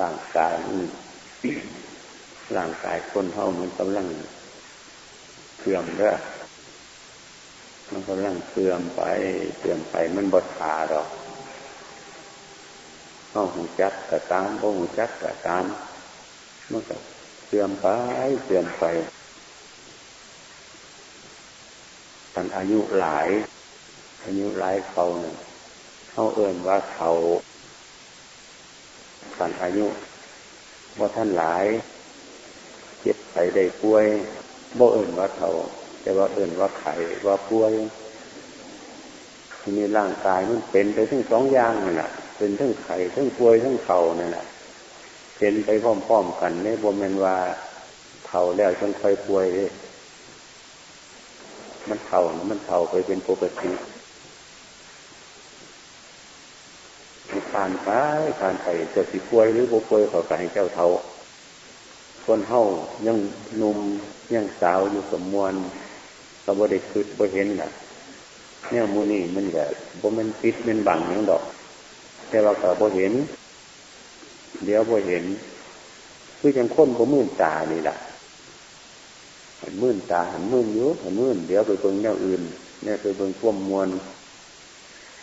ร่างกายร่างกายคนเท่ามันกำลังเสื่อมเด้อมันกำลังเสื่อมไปเสื่อมไปมันบดขาดอกห้องหูจักกะตามห้องหูจักกะตามมันก็เสื่อมไปเสื่อมไปท่านอายุหลาย อายุหลายเขาเนี่ยเขาเอื่นว่าเขา ท่านอายุว่าท่านหลายเจ็บไข้ได้ป่วยบ่เอื่นว่าเขาแต่ว่าเอื่นว่าไข่ว่าป่วยทีนี้ร่างกายมันเป็นไปทั้งสองอย่างนั่นแหละเป็นทั้งไข่ทั้งป่วยทั้งเข่านั่แหละเป็นไปพร้อมๆกันในบ่แมนว่าเข่าแล้วจนค่อยป่วยเลยมันเข่ามันเข่าไปเป็นปกติ ผ่านไปผ่านไปจะสิป่วยหรือบ่ป่วยเขาก็ให้เจ้าเท่าคนเฮายังนุ่มยังสาวอยู่สมมวนก็บ่ได้คืดบ่เห็นน่ะเนี่ยมูนี่มันแบบบ่มันปิดมันบังอย่างดอก แต่ว่าก็บ่เห็น เดี๋ยวบ่เห็น คือยังค้นบ่มื่นตานี่แหละหันมื่นตาหันมื่นอยู่หันมื่นเดี๋ยวไปเบิ่งแนวอื่นเนี่ยไปเบิ่งท่วมมวล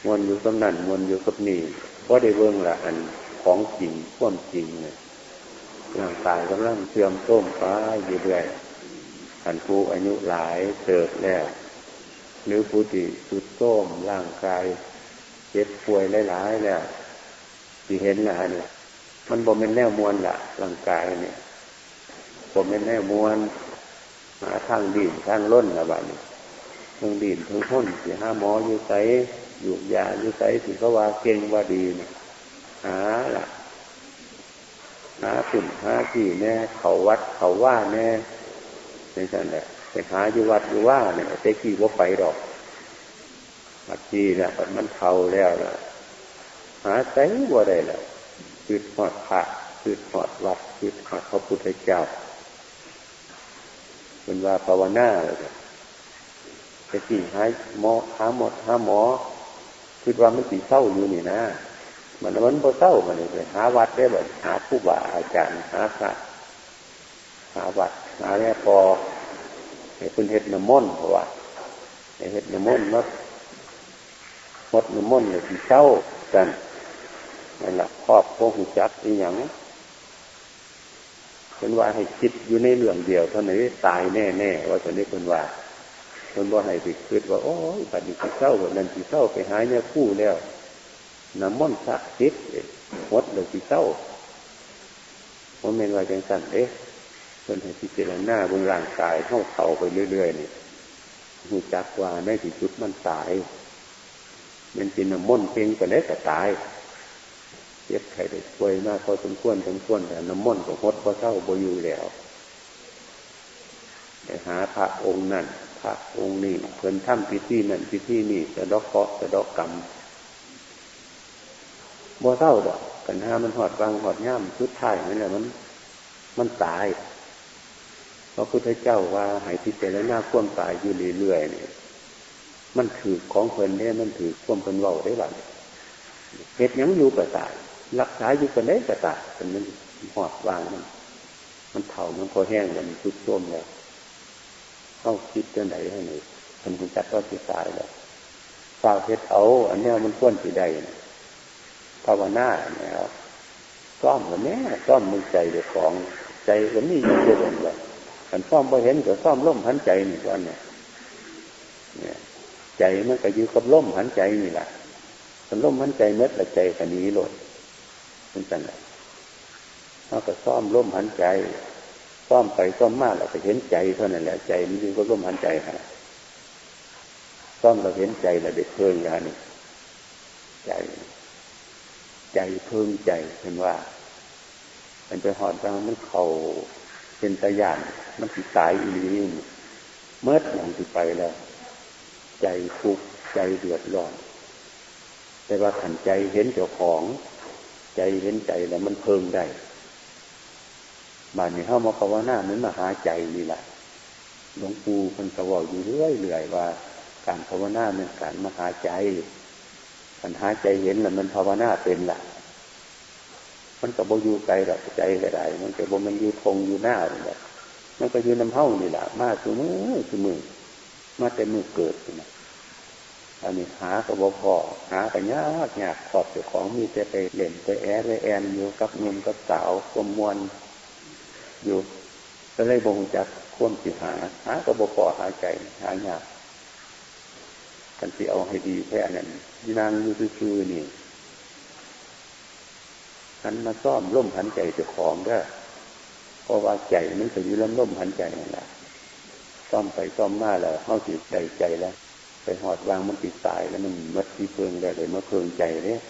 มวลอยู่กับนั่นมวลอยู่กับนี่ เพราะได้เบิ่งละอันของจริงท่วมจริงเนี่ยร่างกายกำลังเสื่อมโทรมฟ้าเรื่อยอันผู้อายุหลายเติบแล้ว หรือผู้ที่สุดโทมร่างกายเจ็บป่วยหลายๆแล้วที่เห็นนะเนี่ยมันบ่เป็นแนวมวลละร่างกายเนี่ยบ่เป็นแนวมวลหาทางดินทางล้นละบ้านี้ทางดินทางพ้นสิห้าหมออยู่ใส อยู่ยาอยู่ใสสิเขาว่าเก่งว่าดีเนี่ยหาละหาขุ่นหาที่แน่เขาวัดเขาว่าแน่ในสันแหละไปหาอยู่วัดอยู่ว่าเนี่ยเตกี้ว่าไปดอกวัดที่เนี่ยมันเท่าแล้วนะหาใจว่าได้แล้วคือหอดพระคือหอดวัดคือหอดพระพุทธเจ้าเป็นว่าภาวนาเลยแต่ที่หาหมอหาหมดหาหมอ คือว่ามันสีเศร้าอยู่นี่นะมันมันพอเศร้ามันเลยหาวัดได้แบบหาผู้บาอาจารย์หาพระหาวัดหาเนี่ยพอให้คุณเห็ดน้ำมนต์เพราะว่าให้เห็ดน้ำมนต์มัดมดน้ำมนต์เลยสีเศร้ากันนั่นแหละครอบพวกหูจักอีหยังเป็นว่าให้คิดอยู่ในเรื่องเดียวเท่านี้ตายแน่แน่ว่าตอนนี้คนว่า คนว่ให้ไปคิดว่าโอ้ยปฏิสิเศร้าแบบนั้นสิเศร้าไปหายเนี่ยคู่แล้วน้ำมันสักทิศหดเลยสิเศร้าผมเมนว่าจังสันเอ๊ะคนให้พิจารณาบนร่างกายเข้าเข่าไปเรื่อยๆนี่หูจักว่าในที่สุดมันตาย มันเป็นน้ำมันเพียงแต่เล็กแต่ตายเจ็บไข้ได้ป่วยมากพอสมควรสมควรแต่น้ำมันก็หดพอเศร้าบ่อยู่แล้วไปหาพระองค์นั่น พระองค์นี้เพิ่นทำพิธีนั่นพิธีนี่จะดอกเคาะจะดอกกรรมบ่เศร้าดอกกันหามันหอดวางหอดย่ำชุดท้ายนั่นแหละมันมันตายพระพุทธเจ้าว่าหายพิจารณาควมตายอยู่เรื่อยๆเนี่ยมันถือของเพลินเนี่ยมันถือควมเพลินเบาได้หรือเหตุยังอยู่กระตาย รักษาอยู่กันได้กระตายเป็นมันหอดวางมันมันเถ่ามันพอแห้งแล้วมันชุดช่วมแล้ว เข้าคิดเรื่องไหนให้หนึ่งมันคงจัดว่าสิตายแล้วฝ้าเพชรเอา อันนี้มันควรสิได้ภาวนาเนี่ยซ่อมกันแน่ซ่อมมือใจเดือของใจกันนี่อยู่เรื่อยเลยขันซ่อมพอเห็นก็ซ่อมล่มหันใจนี่วันเนี่ยเนี่ย ใจมันก็อยู่กับล่มหันใจนี่แหละขันล่มหันใจเม็ดละใจขันนี้หลดเป็นจังไรเขาก็ซ่อมล่มหันใจ ซ่อมไปซ่อมมากเราไปเห็นใจเท่านั้นแหละใจมันยู่กับล่มหันใจฮะซ่อมเราเห็นใจเราเด็กเพิ่งยานี้ใจ ใจเพิ่งใจเห็นว่า มันไปหอดบางมันเข่าเป็นตะยานมันติดตายอีนีเมื่ออย่างติไปแล้ว ใจทุกข์ใจเดือดร้อนแต่ว่าขันใจเห็นเจ้าของ ใจเห็นใจแล้วมันเพิ่งได้ บานนี้เข้ามาภาวนาเหมือนมาหาใจนี่แหละหลวงปู่คนกระบอกอยู่เรื่อยเรื่อยว่า การภาวนาเป็นการมาหาใจปัญหาใจเห็นแล้วมันภาวนาเป็นละมันกับโบยูไกลหรอกใจก็ได้มันกับโบมันยูทงยูหน้าเลยมันก็ยูน้ำเฮ้านี่แหละมาสมือสมือมาแต่มือเกิดนะอันนี้หากับบพอหากันยากยากขอบเจ้าของมีแต่ไปเล่นไปแอร์ไปแอนอยู่กับเงินกับสาวกมวล อยู่ก็เลยบ่งจักควมสิหา หากับบพอหาใจหายากกันสิเอาให้ดีแค่นั้นนางอยู่คือนี่หันมาซ่อมร่มหันใจเจ้าของก็เพราะว่าใจมันจะอยู่ล้มร่มหันใจนั่นแหละซ่อมไปซ่อมมาแล้วเข้าจิตใจใจแล้ว ไปหอดวางมันติดตายแล้วมันมัดที่เพิงได้เลยมาเพิงใจเนี่ย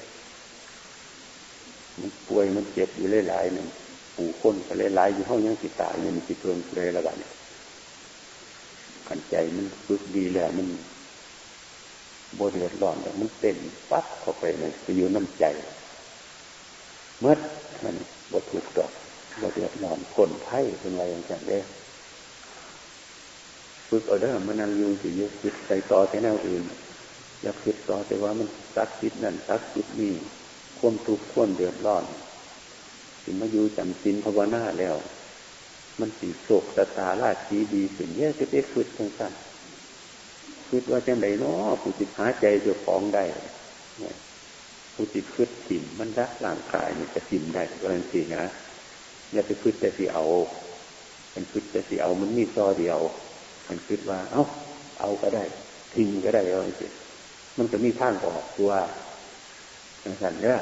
มันป่วยมันเจ็บอยู่หลายๆหนึ่ง ปูค้นก็หลายๆอยู่ห้องยังติตายเนี่ยมันติเพิ่งเลยละกันขันใจมันฝึกดีแล้วมันบเดือดร้อนแต่มันเต้นปั๊บเข้าไปเลยไปอยู่น้ำใจเมื่อมันบถูกดอกบเดือดร้อนคนไพ่เป็นไรอย่างจังเด้ฝึกเอาเด้อมันนั่งยุงสิยึดคิดใส่ต่อแต่แนวอื่นอยากคิดต่อแต่ว่ามันซักคิดนั่นซักคิดนี่ควมทุกข์ควมเดือดร้อน ถึงมาอยู่จำสินภาวนาแล้ว มันสีโศกตาตาลาชีดีสิ่งเยจะได้ฝึกทั้งสั้นคิดว่าจะไหนเนาะผู้จิตหาใจเจ้าของได้ผู้จิตคืดถิมมันรักร่างกายมันจะถิมได้ก็เป็นสินะอย่าไปคืดแต่สิเอาเป็นคืดแต่สิเอามันมีซอเดียวมันคิดว่า เอา้า เอาก็ได้ ทิ้งก็ได้เอาสิมันจะมีทางออกตัวอย่างนั้นเนี่ย